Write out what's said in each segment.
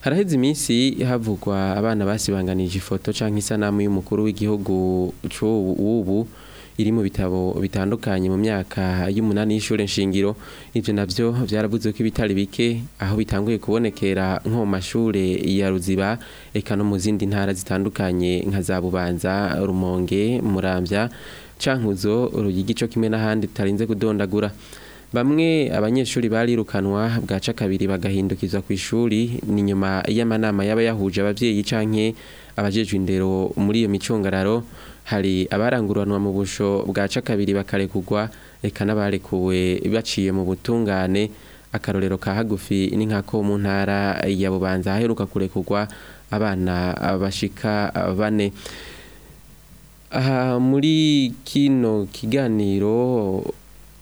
haraheze iminsi havugwa abana basibanganije ifoto cyangwa isanamu y'umukuru w'igihugu cy'ubu iri mu bitabo bitandukanye mu myaka y'umunani y'ishuri nshingiro ibyo nabyo byaravuze ko ibitari bike aho bitanguye kubonekera nko mu mashuri ya ruziba eka no mu zindi ntara zitandukanye nka za bubanza rumonge murambya cankuzo ruyigico kimwe n'ahandi tutarinze kudondagura bamwe abanyeshuri barirukanwa bwaca kabiri bagahindukizwa ku ishuri ni nyuma y'amanama y'abayahuje ababyeyi canke abajejwe indero muri iyo micungararo hari abarangururanwa mu busho bwaca kabiri bakarekugwa eka n'abarekuwe baciye mu butungane akarorero ka hagufi ni nk'ako mu ntara ya bubanza aheruka kurekugwa abana bashika bane aha muri kino kiganiro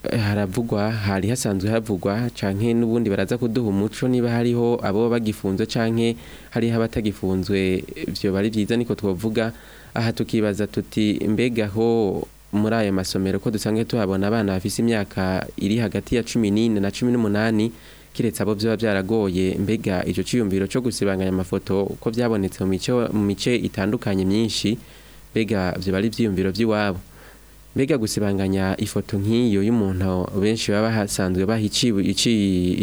haravugwa hari hasanzwe havugwa canke n'ubundi baraza kuduha umuco niba hariho abo bagifunzwe canke hariho abatagifunzwe vyo bari byiza niko twovuga aha tukibaza tuti mbega ho muri aya masomero ko dusanzwe tuhabona abana bafise imyaka iri hagati ya cumi n'ine na cumi n'umunani kiretse abo byaba byaragoye mbega icyo cyiyumviro cyo gusibanganya amafoto uko byabonetse mu mice itandukanye myinshi mbega byo bari ibyiyumviro by'iwabo mbega gusibanganya ifoto nk'iyo y'umuntu benshi baba bahasanzwe bahiciwe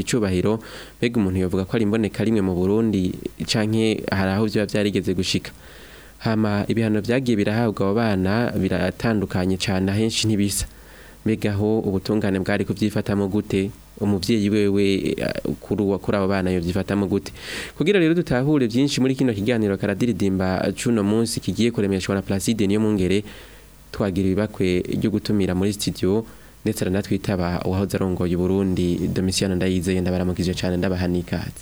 icubahiro mbega umuntu yovuga ko ari imboneka rimwe mu Burundi canke hari aho byo byarigeze gushika hama ibihano byagiye birahabwa abo bana biratandukanye cyane ahenshi ntibisa mbega ubutungane bwari kubyifatamo gute umubyeyi wewe eh, kuri uwa kuri abo bana yobyifatamo gute kugira rero dutahure byinshi muri kino kiganiro karadiridimba cuno munsi kigiye kuremeshwa na Placide niyo mungere twagira ibibakwe byo gutumira muri studio ndetse ranatwitaba uwahoze arongoye Burundi Domitiano Ndayizeye ndabaramukije cyane ndabahanikaze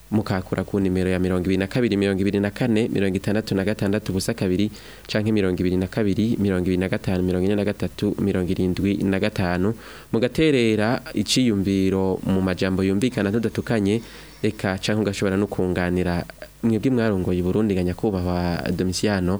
mukakura ku nimero ya mirongo ibiri na kabiri mirongo ibiri na kane mirongo itandatu na gatandatu ubusa kabiri canke mirongo ibiri na kabiri mirongo ibiri na gatanu mirongo ine na gatatu mirongo irindwi na gatanu mugaterera iciyumviro mu majambo yumvikana tudatukanye reka cyangwa ugashobora no kunganira mwebwe mwarongoye Burundi ganya kubaha Domiciano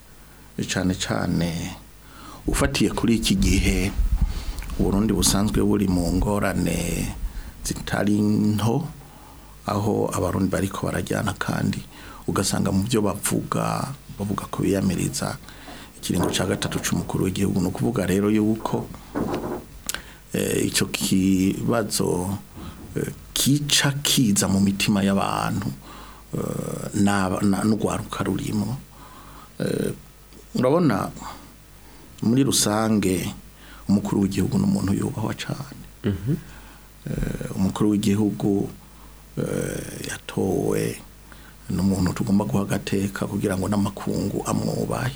cyane cyane ufatiye kuri iki gihe uburundi busanzwe buri mu ngorane zitari nto aho abarundi bariko barajyana kandi ugasanga mu byo bavuga bavuga ko biyamiriza ikiringo cya gatatu cy'umukuru w'igihugu ni ukuvuga rero yuko eh, icyo kibazo eh, kica kiza mu mitima y'abantu eh, n'urwaruka rurimo urabona muri rusange umukuru w'igihugu ni umuntu yubahwa cyane mhm. eh, umukuru w'igihugu eh, yatowe n'umuntu tugomba guha agateka kugira ngo n'amakungu amwubahe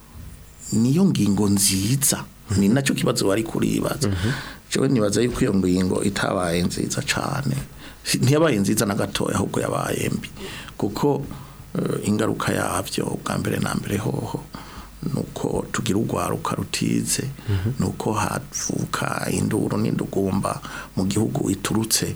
niyo ngingo nziza mm-hmm. ni nacyo kibazo wari kuribaza mm-hmm. cyo nibaza yuko iyo ngingo itabaye nziza cyane ntiyabaye nziza na gatoya ahubwo yabaye mbi kuko eh, ingaruka yabyo bwa mbere na mbere hoho nuko tugira urwaruka rutize mhm. nuko havuka induru n'indugumba mu gihugu iturutse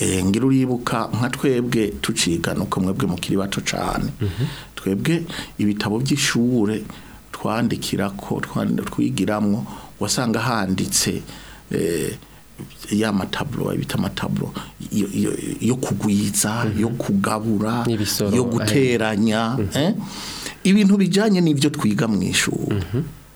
eh, ngira uribuka nka twebwe tuciga uko mwebwe mukiri bato cyane mhm. twebwe ibitabo by’ishure twandikira ko twigiramwo wasanga handitse eh, ya mataburo bita mataburo yo kugwiza mhm. yo kugabura yo guteranya mhm. eh? ibintu bijyanye n'ibyo twiga mu ishuri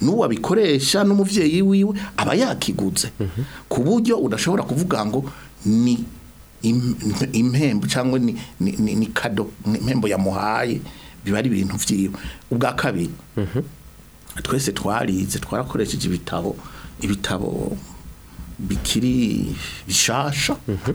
n'uwo abikoresha n'umubyeyi wiwe aba yakiguze ku buryo udashobora kuvuga ngo ni impembo cyangwa ni kado impembo yamuhaye biba ari ibintu byiwe ubwa kabiri mhm. twese twarize twarakoresheje ibitabo ibitabo bikiri bishasha mhm.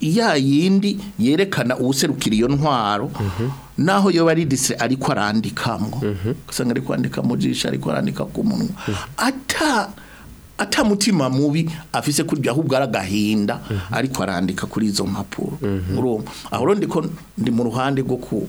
ya yindi yerekana uwuserukira iyo ntwaro naho yo bari disire ariko arandikamwo mhm. usanga ari kwandika mu ariko arandika ku munwa mhm. ata atamutima mubi afise kurya ahubwo aragahinda mhm. ariko arandika kuri izo mpapuro aho rero ndi mu ruhande rwo ku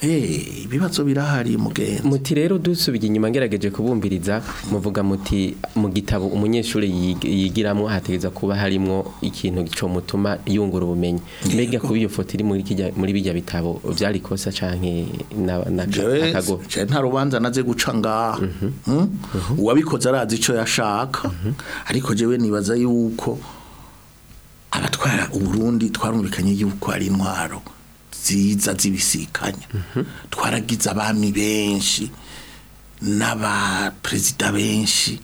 ibibazo birahari mugenzi muti rero dusubiye inyuma ngerageje kubumbiriza muvuga muti mu gitabo umunyeshuri yigiramo hategeza kuba harimo ikintu gico mutuma yungura ubumenyi mbega kuba iyo foto iri muri kijya muri bijya bitabo byari kosa canke na nakago je nta rubanza naze gucanga ngaha mhm. Hmm? Mhm. uwabikoze arazi ico yashaka mhm. ariko jewe nibaza yuko abatwara burundi twarumvikanye yuko ari intwaro nziza zibisikanya twaragize abami benshi n'abaperezida benshi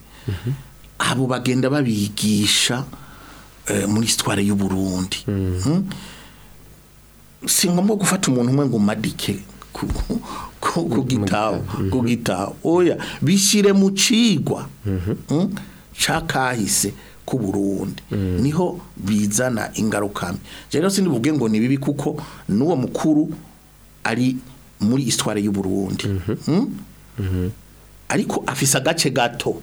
abo bagenda babigisha eh, muri y’u Burundi hmm? si ngombwa gufata umuntu umwe ngo umadike ku gitaho ku gitaho oya bishyire mu cigwa hmm. hmm? cyakahise ku Burundi mm. niho bizana ingaruka rero sinivuge ngo ni bibi kuko n'uwo mukuru ari muri isitware y'u Burundi mm-hmm. hmm? mm-hmm. ariko afisa agace gato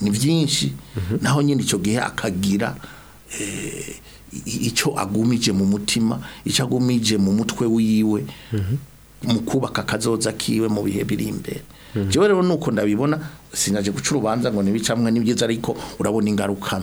ni byinshi naho nyine icyo gihe akagira eh, icyo agumije mu mutima icyo agumije mu mutwe wiwe mu kubaka akazoza kiwe mu bihe biri imbere rero nuko ndabibona sinaje guca urubanza ngo ntibicamwe n'ibyiza ariko urabona ingaruka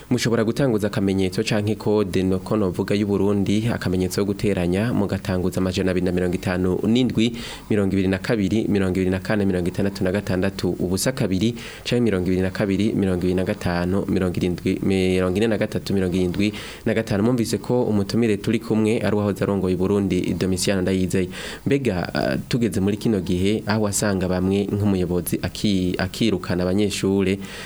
mushobora gutanguza akamenyetso canke code no kono vuga y'u Burundi akamenyetso guteranya mugatanguza amajana 257 22 24 ubusa kabiri canke 22 25 73 75 mumvise ko umutumire turi kumwe ari wahoze arongoye Burundi Domitiano Ndayizeye mbega uh, tugeze muri kino gihe aho wasanga bamwe nk'umuyobozi akirukana abanyeshure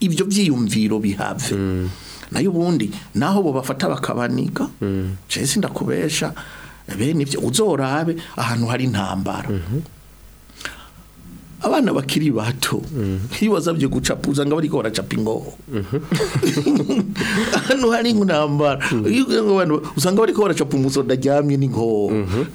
ibyo byiyumviro bihave mm. nayo ubundi naho bo bafata bakabanika mm. ndakubesha eh, bene ibyo uzorabe ahantu hari intambara abana bakiri bato iyo bazabye gucapa usanga bari ko baracapa ingoho hano hari intambara usanga bari ko baracapa umusoda aryamye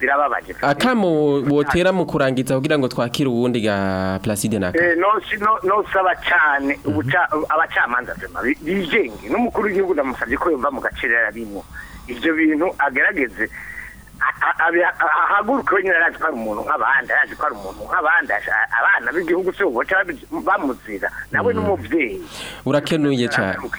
zirababaje ah, atamo wotera mu kurangiza kugira ngo twakire ubundi ga Placide naka eh no no no saba cyane ubuca abacamanza zema bijenge n'umukuru w'igihugu ndamusabye ko yumva mu gacerera yarabimwo ivyo bintu agerageze ahaguruka wenyine arazi ko ari umuntu nk'abandi arazi ko ari umuntu nk'abandi abana b'igihugu se baca bamuzira nawe n'umubyeyi mm. urakenuye cyane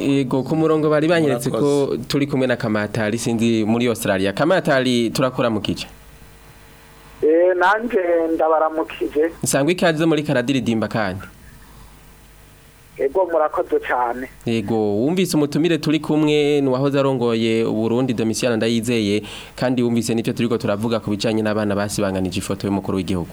Yego ku murongo bari banyeretse ko turi kumwe na Kamatari sindi muri Australia Kamatari turakora mu kice Eh nanje ndabaramukije Nsangwe ikaze muri karadiridimba kandi ego murakoze cyane yego wumvise umutumire turi kumwe n'uwahoze arongoye uburundi domisiyana ndayizeye kandi wumvise n'ibyo turi ko turavuga ku bijyanye n'abana basibanganije ifoto y'umukuru w'igihugu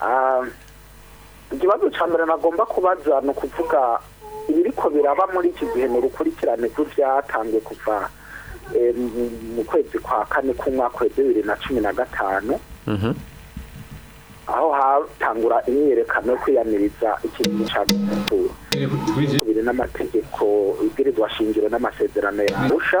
ah, ikibazo cya mbere nagomba kubaza ni ukuvuga ibiriko biraba muri iki gihe mu urukurikirane rw'ibyatanzwe kuva mu kwezi kwa kane k'umwaka w'ibyo bibiri na cumi na gatanu aho hatangura imyiyerekano yo kwiyamiriza ikintu cya gatatu biri n'amategeko ibwirizwa shingiro n'amasezerano ya arusha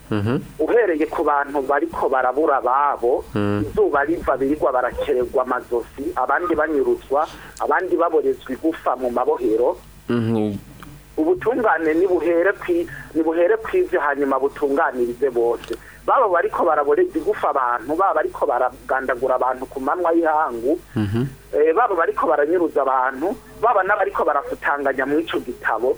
mhm. uhereye ku bantu bariko barabura ababo mhm. izuba riva birirwa barakererwa amazosi abandi banyuruzwa abandi baborezwa igufa mu mabohero ubutungane ni buhere kwize hanyuma butunganirize bose baba bariko barabore igufa abantu baba bariko baragandagura abantu ku manwa y'ihangu mhm. eh, baba bariko baranyuruza abantu baba n'abariko barafutanganya mu ico gitabo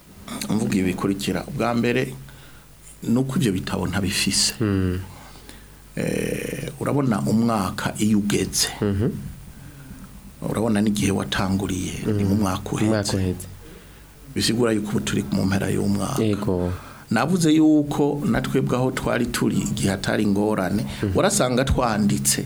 mvuga ibikurikira ubwa mbere nuko ibyo bitabo ntabifise hmm. eh, urabona umwaka iyo ugeze mhm. urabona n'igihe watanguriye mhm. ni mu mwaka uhetse bisigura yuko turi mu mpera y'umwaka navuze yuko natwebwaho twari turi igihe atari ingorane mhm. warasanga twanditse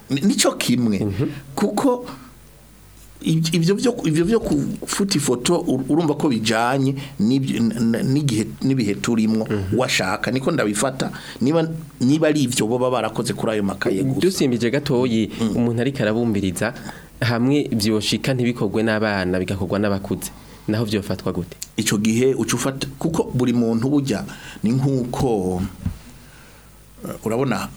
ni kimwe mhm. kuko ibyo byo ibyo byo kufuta ifoto urumva ko bijanye n'igihe n'ibihe turimo mhm. washaka niko ndabifata niba niba ari ivyo baba barakoze kuri ayo makaye gusa dusimbije gatoyi mm. umuntu ari karabumbiriza hamwe byoshika ntibikorwe n'abana bigakorwa n'abakuze naho byofatwa gute ico gihe ucufata kuko buri muntu bujya ni nkuko urabona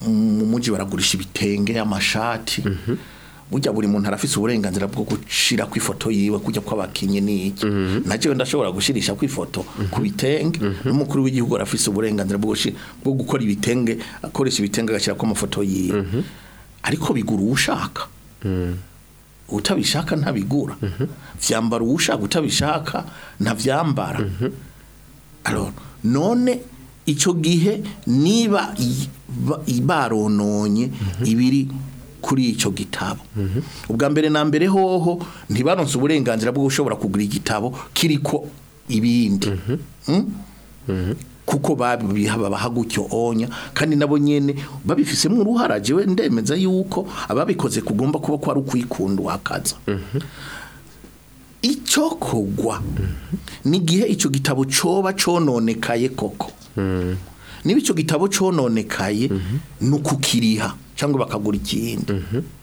mu muji baragurisha ibitenge amashati mm -hmm. burya buri muntu arafise uburenganzira bwo gushira ku ifoto yiwe kujya kw'abakinyi n'iki mhm. nacyo ndashobora gushirisha ku ifoto ku mhm. bitenge mhm. n'umukuru w'igihugu arafise uburenganzira bwo gukora ibitenge akoresha ibitenge agashyira ku mafoto yiwe ariko bigura uwushaka utabishaka ntabigura vyambara ushaka utabishaka ntavyambara alors none icyo gihe niba barononye ibiri kuri icyo gitabo ubwa mbere na mbere hoho ntibaronse uburenganzira bwo gushobora kugura igitabo kiriko ibindi hmm? kuko babaha gutyo onya kandi nabo nyene babifisemo uruhara jewe ndemeza yuko ababikoze kugomba kuba kwari ukwikunda wakaza icyo kogwa gihe icyo gitabo coba cononekaye koko niba icyo gitabo cononekaye ni ukukiriha cyangwa bakagura ikindi mhm.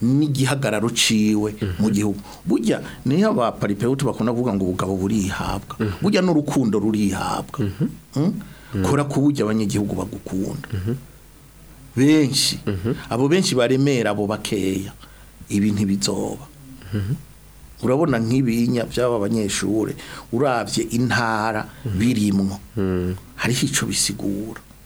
n'igihagararo ciwe mu gihugu burya niyo aba paripewuti bakunda kuvuga ngo ubugabo burihabwa burya n'urukundo rurihabwa hmm? kubera ko burya abanyagihugu bagukunda benshi abo benshi baremera abo bakeya ibi ntibizoba urabona nk'ibinya by'aba banyeshuri urabye intara birimwo hariho icyo bisigura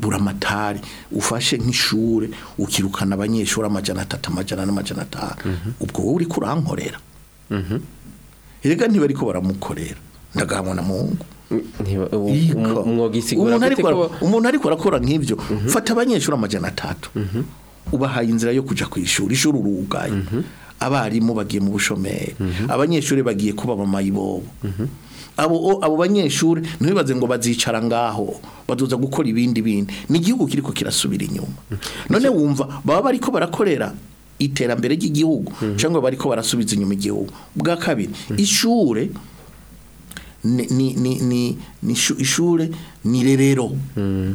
buramatari ufashe nk’ishure ukirukana abanyeshuri amajana atatu amajana n'amajana atanu ubwo wowe uri kurankorera Mm-hmm. erega ntibari ko baramukorera ndagahamwa muhungu umuntu ariko arakora nk'ibyo mm-hmm. fata abanyeshuri amajyana atatu mm-hmm. ubahaye inzira yo kujya ku ishuri ishuri urugaye abarimu bagiye mu bushomeri abanyeshuri bagiye kuba amayibobo abo abo banyeshuri ntibibaze ngo bazicara ngaho baduza gukora ibindi bindi ni igihugu kiri ko kirasubira inyuma none wumva baba bari ko barakorera iterambere ry'igihugu mhm. cyangwa bariko barasubiza inyuma igihugu bwa kabiri mhm. ishure ni ni ni ishure ni rerero mhm.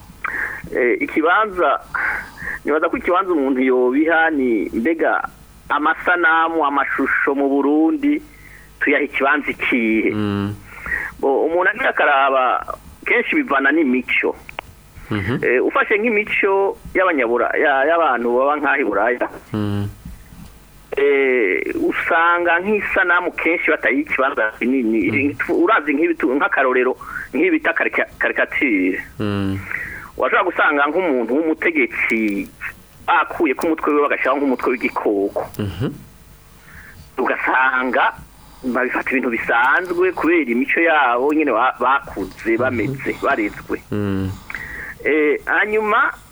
ikibanza nibaza ko ikibanza umuntu yobiha ni mbega amasanamu amashusho mu burundi tuyaha ikibanza mhm. ikihe umuntu agira akaraba kenshi bivana n'imico Mm-hmm. Eh, ufashe nk'imico y’abanyabura y'abantu baba nk'aho i buraya mm-hmm. eh, usanga nk'isanamu kenshi batayiha ikibanza kinini mm-hmm. urazi nk'akarorero nk'ibita karikatire washobora gusanga nk'umuntu w'umutegetsi akuye ko umutwe we bagashyiraho nk'umutwe w'igikoko ugasanga babifata ibintu bisanzwe kubera imico yabo nyine bakuze bameze barezwe hanyuma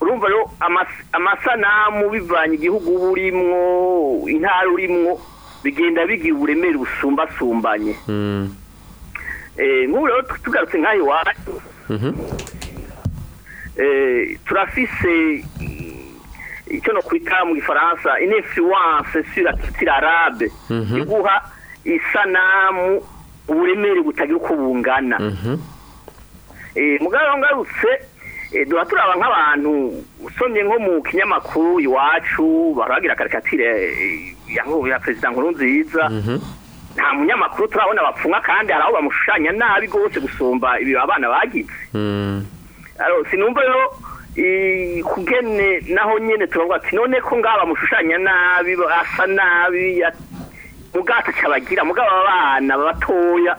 urumva rero amasanamu bivanye igihugu uba urimwo intara urimwo bigenda bigira uburemere busumbasumbanye hmm. eh, nk'ubu rero tugarutse nk'ayo iwacu mm-hmm. eh, turafise icyo no kwita mu gifaransa inefuwanse sura arabe mm-hmm. iguha isanamu uburemere butagira uko bungana mm-hmm. eh, mugaragara ngarutse Eh, duba turaba nk'abantu usomye nko mu kinyamakuru iwacu baragira karikatire eh, ya perezida nkuru nziza mhm. nta munyamakuru turabona bapfunga kandi hari aho bamushushanya nabi rwose gusumba ibi abana bagize hmm. sinumva rero kugene naho nyine turavuga ati none ko ngaho bamushushanya nabi asa nabi mubwato cyabagira mugabo abana batoya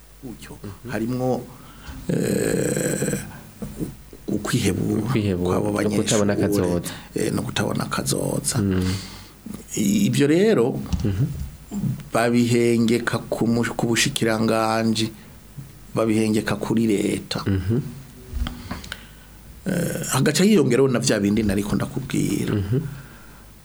buryo harimwo ukwihebura kwabo banyeshuri no kutabona akazoza mm. ibyo rero mm-hmm. babihengeka ku bushikiranganje babihengeka kuri leta hagaca mhm. eh, hiyongereho na vya bindi nariko ndakubwira mhm.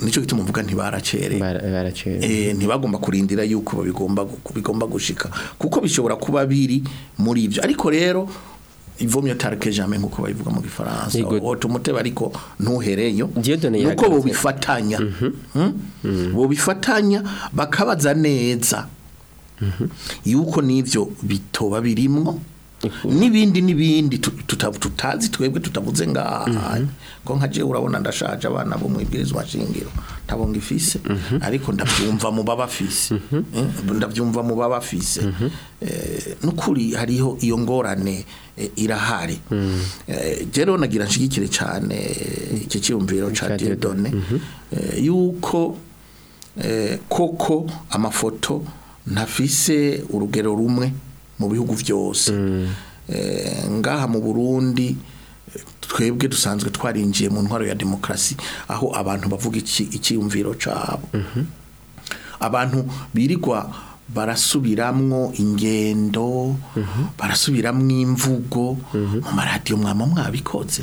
nicyo gituma uvuga ntibaracereye eh, ntibagomba kurindira yuko bigomba gushika kuko bishobora kuba biri muri ibyo ariko rero ivomye tarike jambe nkuko babivuga mu gifaransa wota umutebe ariko ntuhereyo nuko bo bifatanya mhm. bo bifatanya bakabaza neza Mhm. yuko n'ibyo bitoba birimwo mhm. n'ibindi n'ibindi tutazi twebwe tutavuze ngaha mhm. ko nka urabona ndashaje abana bo mu ibwirizwa shingiro ntabo ngifise ariko ndabyumva mu baba bafise eh, ndabyumva mu baba bafise eh, n'ukuri hariho iyo ngorane eh, irahari mm. rero nagira nshigikire cyane iki cyumviro cya Dieudonne yuko koko amafoto ntafise urugero rumwe mu bihugu byose mm. eh, ngaha mu burundi twebwe dusanzwe twarinjiye mu ntwaro ya demokrasi aho abantu bavuga icyiyumviro cyabo mm-hmm. abantu birirwa barasubiramwo ingendo mm-hmm. barasubiramwo imvugo mm-hmm. mu maradiyo mwaba mwabikoze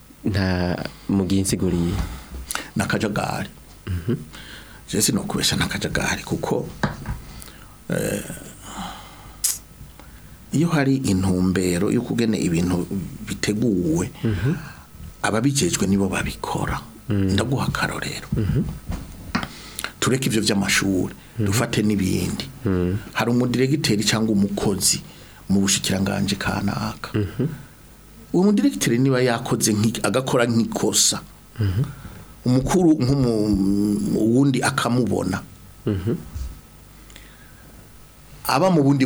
nta mu gihe insiguriye n'akajagari je mm-hmm. sinokubesha n'akajagari kuko eh, iyo hari intumbero yo kugena ibintu biteguwe mm-hmm. ababijejwe nibo babikora mm-hmm. ndaguha akarorero tureke ibyo by'amashuri dufate n'ibindi hari umudiregiteri cyangwa umukozi mu bushikiranganje kanaka uwo mudiregiteri niba yakoze agakora nk'ikosa umukuru nkumu nk'uwundi akamubona mhm. aba mu bundi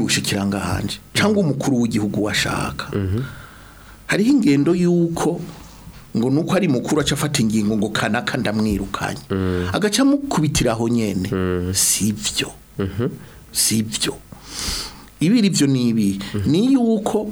hanje cyangwa mhm. umukuru w'igihugu washaka mhm. hariho ingendo y'uko ngo nuko ari mukuru acafata ingingo ngo kanaka ndamwirukanye agaca amukubitira aho nyine si ibiri byo nibi ibi ni yuko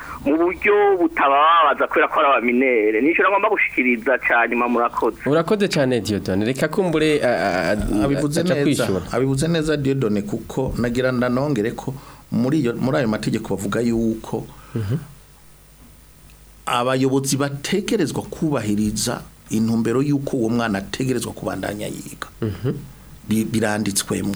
mu buryo butababaza kubera ko ari abaminere nijoro ngomba gushyikiriza cyane murakoze urakoze cyane diyodone reka kumbure abivuze neza abivuze neza diyodone kuko nagira ndanongere ko muri ayo mategeko bavuga yuko mhm. abayobozi batekerezwa kubahiriza intumbero y'uko uwo mwana ategerezwa kubandanya yiga mhm. biranditswemo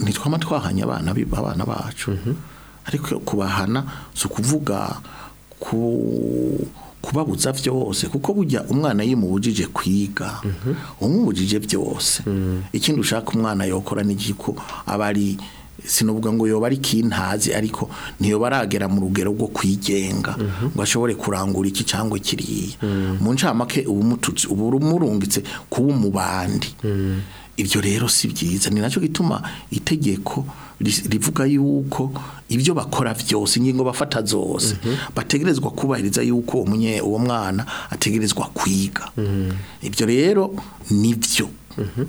ntitwama twahanye abana abana bacu mhm. ariko kubahana si ukuvuga kubabuza byose kuko burya umwana yimubujije kwiga mhm. umubujije byose ikindi ushaka umwana yokora n'igiko aba ari sinavuga ngo yoba ari kintazi ariko niyo baragera mu rugero rwo kwigenga mhm. ngo ashobore kurangura iki cyangwa kiriya mhm. mu ncamake ubu mututsi ubu rumurungitse kuba umubandi mhm. ibyo rero si byiza ni nacyo gituma itegeko rivuga yuko ibyo bakora byose ingingo bafata zose bategerezwa kubahiriza yuko uwo mwana ategerezwa kwiga ibyo rero ni byo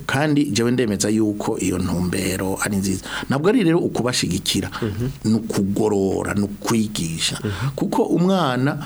kandi njyewe ndemeza yuko iyo ntumbero ari nziza ntabwo ari rero ukubashigikira mhm. ni ukugorora ni ukwigisha kuko umwana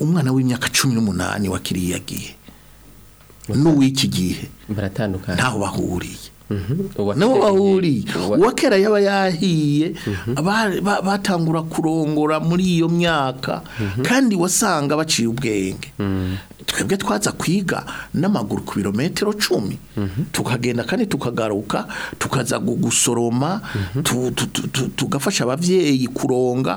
umwana w'imyaka cumi n'umunani wa kiriya gihe n'uw'iki gihe ntaho bahuriye Mm-hmm. nabo bahuriye uwakera yaba yahiye mm-hmm. batangura kurongora muri iyo myaka mm-hmm. kandi wasanga baciye ubwenge twebwe twaza kwiga n'amaguru ku birometero cumi tukagenda kandi tukagaruka tukaza gusoroma tugafasha ababyeyi kuronga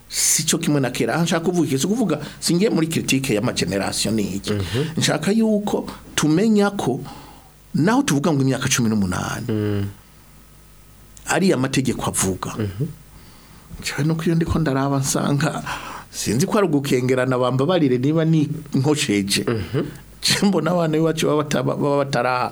si cyo kimwe na kera nshaka kuvuga si kuvuga singiye muri critique y'amagenerasiyo ni iki mhm. nshaka yuko tumenya ko naho tuvuga ngo imyaka cumi n'umunani mm. ariya mategeko avuga no iyo ndi ndaraba nsanga sinzi ko ari ugukengerana bambabarire niba ni nkosheje mhm. mbona abana b'iwacu baba batara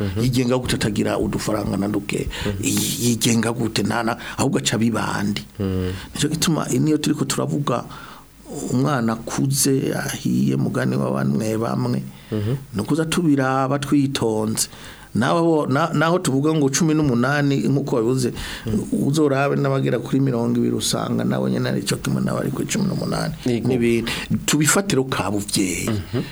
mhm. yigenga gutatagira udufaranga na duke yigenga gute ntana ahubwo aca bibandi mm. nicyo gituma niyo turi ko turavuga umwana kuze ahiye mugani wa bamwe bamwe mhm. ukuza tubiraba twitonze naho tuvuga ngo cumi n'umunani nk'uko babivuze mhm. uzorabe n'abagera kuri mirongo ibiri usanga nabo nyine aricyo kimwe n'abari kuri cumi n'umunani n'ibindi tubifatiro ka bubyeyi mhm.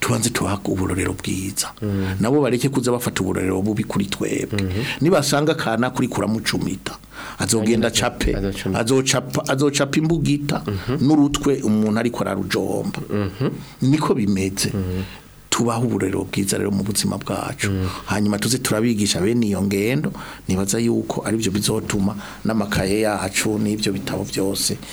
tubanze tubaka uburorero bwiza mm. nabo bareke kuza bafata uburorero bubi kuri twebwe mm-hmm. nibasanga kana kuri kuramucumita azogenda acape azocapa imbugita mm-hmm. n'urutwe umuntu ariko ararujomba niko bimeze tubaho uburero bwiza rero mu buzima bwacu mm. hanyuma tuzi turabigisha bene iyo ngendo nibaza yuko ari byo bizotuma n'amakaye yacu n'ibyo bitabo byose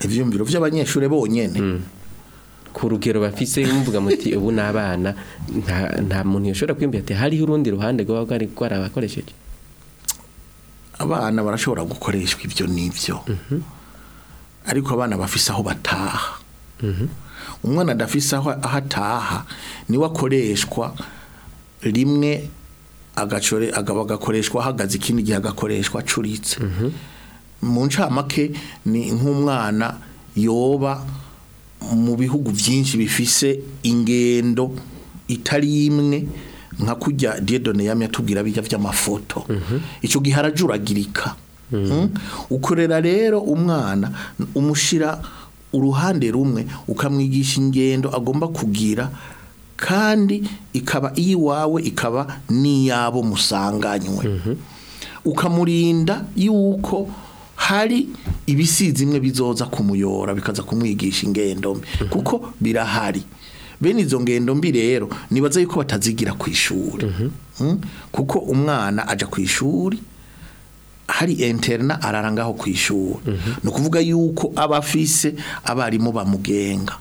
ivyiyumviro vy'abanyeshure bonyene mm. ku rugero bafise muvuga muti ubu n'abana nta muntu yoshobora kwiyumvira ati hariho urundi ruhande rwaba rwari rwarabakoresheje abana barashobora gukoreshwa ibyo n'ibyo mhm. ariko abana bafise aho bataha mhm. umwana adafise aho ataha niwe akoreshwa rimwe agacore agaba gakoreshwa hagaze ikindi gihe agakoreshwa acuritse mu ncamake ni nk'umwana yoba mu bihugu byinshi bifise ingendo itari imwe nka kujya dedone yamye atubwira bijya by'amafoto icyo gihe arajuragirika hmm? ukorera rero umwana umushyira uruhande rumwe ukamwigisha ingendo agomba kugira kandi ikaba iyiwawe ikaba n'iyabo musanganywe mhm. ukamurinda yuko hari ibisizi imwe bizoza kumuyora bikaza kumwigisha ingendo mhm. kuko birahari bene izo ngendo mbi rero nibaza yuko batazigira ku ishuri mhm. hmm? kuko umwana ajya ku ishuri hari interna ararangaho ku ishuri ni kuvuga yuko abafise afise abarimu bamugenga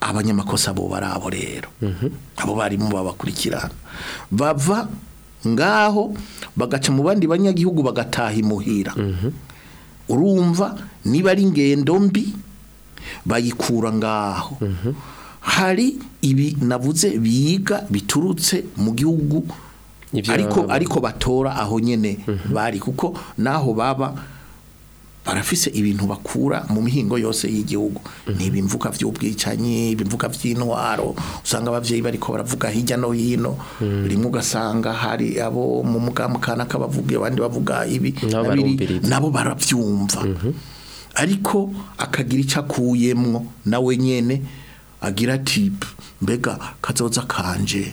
abanyamakosa bo barabo rero mhm. abo barimu babakurikirana bava ngaho bagaca mu bandi banyagihugu bagataha imuhira mhm. urumva niba ari ingendo mbi bayikura ngaho mhm. hari ibi navuze biga biturutse mu gihugu ariko ariko batora aho nyine bari kuko naho baba barafise ibintu bakura mu mihingo yose y'igihugu mhm. ni ibimvuka vy'ubwicanyi ibimvuka vy'intwaro usanga abavyeyi bariko baravuga hirya no hino mhm. rimwe ugasanga hari abo mu mugamukana k'abavuga abandi bavuga ibi nabo baravyumva mhm. ariko akagira icyo akuyemwo nawe nyene agira ati mbega kazoza kanje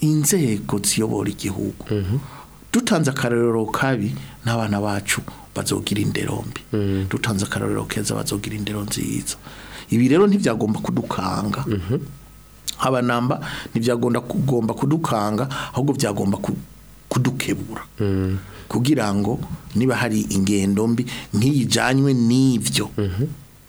inzego ziyobora igihugu dutanze akarorero kabi n'abana bacu bazogira indero mbi dutanze akarorero keza bazogira indero nziza ibi rero ntibyagomba kudukanga namba ntibyagomba kugomba kudukanga ahubwo byagomba kudukebura mm-hmm. kugira ngo niba hari ingendo mbi ntiyijyanywe n'ibyo mm-hmm.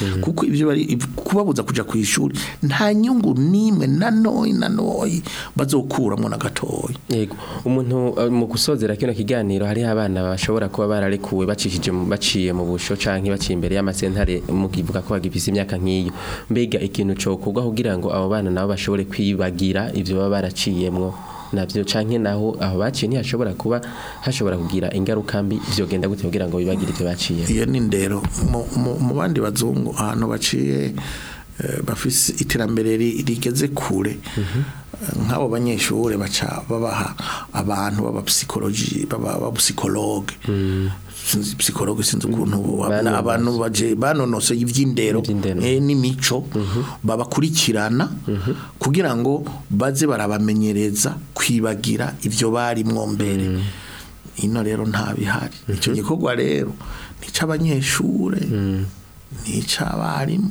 mhm. kuko ibyo bari kubabuza kujya ku ishuri nta nyungu n'imwe na noyi na noyi bazokuramo na gatoya yego umuntu eh, mu gusozera kino kiganiro hari abana bashobora kuba bararekuwe bacishije baciye mu busho cyangwa baciye imbere y'amasentare mukivuga ko bagifise imyaka nk'iyo mbega ikintu cyo kugwa kugira ngo abo bana nabo bashobore kwibagira ibyo baba baraciyemo navyo canke naho aho baciye ntihashobora kuba hashobora kugira ingaruka mbi vyogenda gute kugira ngo bibagire ivyo baciye iyo ni ndero mu bandi bazungu ahantu baciye eh, bafise iterambere rigeze kure mhm. nk'abo banyeshuri baca babaha abantu baba b'abapisikoloji baba mm. sinzi pisikologe sinzi ukuntu mm. abantu baje banonosoye iby'indero eh, n'imico mm-hmm. babakurikirana mm-hmm. kugira ngo baze barabamenyereza kwibagira ibyo barimwo mbere mm. ino rero ntabihari mm-hmm. icyo gikorwa rero nica abanyeshuri nica abarimu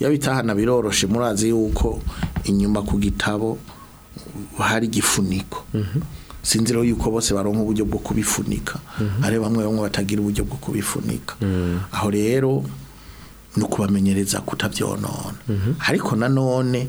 yabitahana biroroshe murazi yuko inyuma ku gitabo hari igifuniko mhm. sinzi rero yuko bose baronka uburyo bwo kubifunika hariho mhm. bamwe bamwe batagira uburyo bwo kubifunika mm. aho rero ni ukubamenyereza kutabyonona mhm. ariko nanone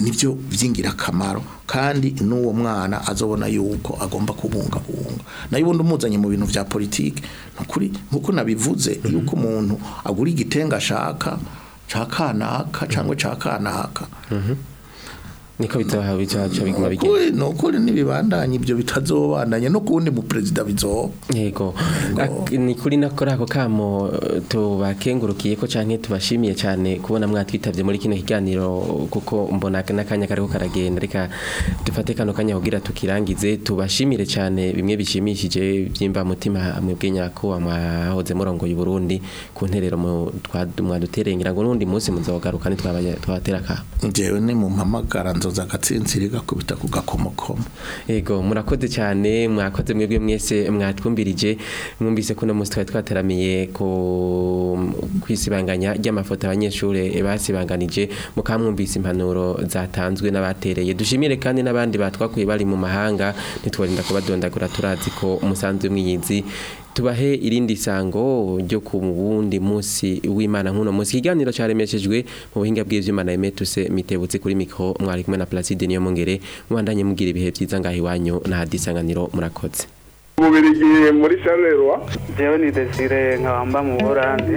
nibyo by'ingirakamaro kandi n'uwo mwana azobona yuko agomba kubungabunga nayo ubundi umuzanye mu bintu bya politiki nk'uko nabivuze yuko mhm. umuntu agura igitenga ashaka cha kanaka mhm. cyangwa cya kanaka mhm. niko bitaha bizaca biguma bigenda no kuri nibibandanye ibyo bitazobandanye no kundi mu president bizo yego ni kuri nakora ako kamo tubakengurukiye ko cyane tubashimiye cyane kubona mwatwitavye muri kino kiganiro kuko mbona nakanya kariko karagenda reka dufate kano kanya kugira tukirangize tubashimire cyane bimwe bishimishije byimba mutima mwebwenya ko amahoze murongo y'u Burundi ku nterero mu twaduterengera ngo nundi munsi muzogaruka ni twabatera ka ni mu mpamagara nzoza agatsinsiri gakubita ku gakomokomo yego murakoze cyane mwakoze mwebwe mwese mwatwumbirije mwumvise ko munsi twari twateramiye kwisibanganya ry'amafoto abanyeshuri basibanganije mukamwumvise impanuro zatanzwe n'abatereye dushimire kandi n'abandi batwakuye bari mu mahanga ntitwarinda kubadondagura turazi ko umusanzu w'umwiyizi tubahe irindi sango ryo ku wundi munsi w'imana nk'uno munsi ikiganiro cyaremeshejwe mu buhinga bw'ibyuma na emetuse mitebutse kuri mikoro mwari kumwe na Placide niyo mungere mwandanye mubwira ibihe byiza ngaho iwanyu na hadisanganiro murakoze mubirigiye muri shanerwa jewe ni desire nkabamba mu burande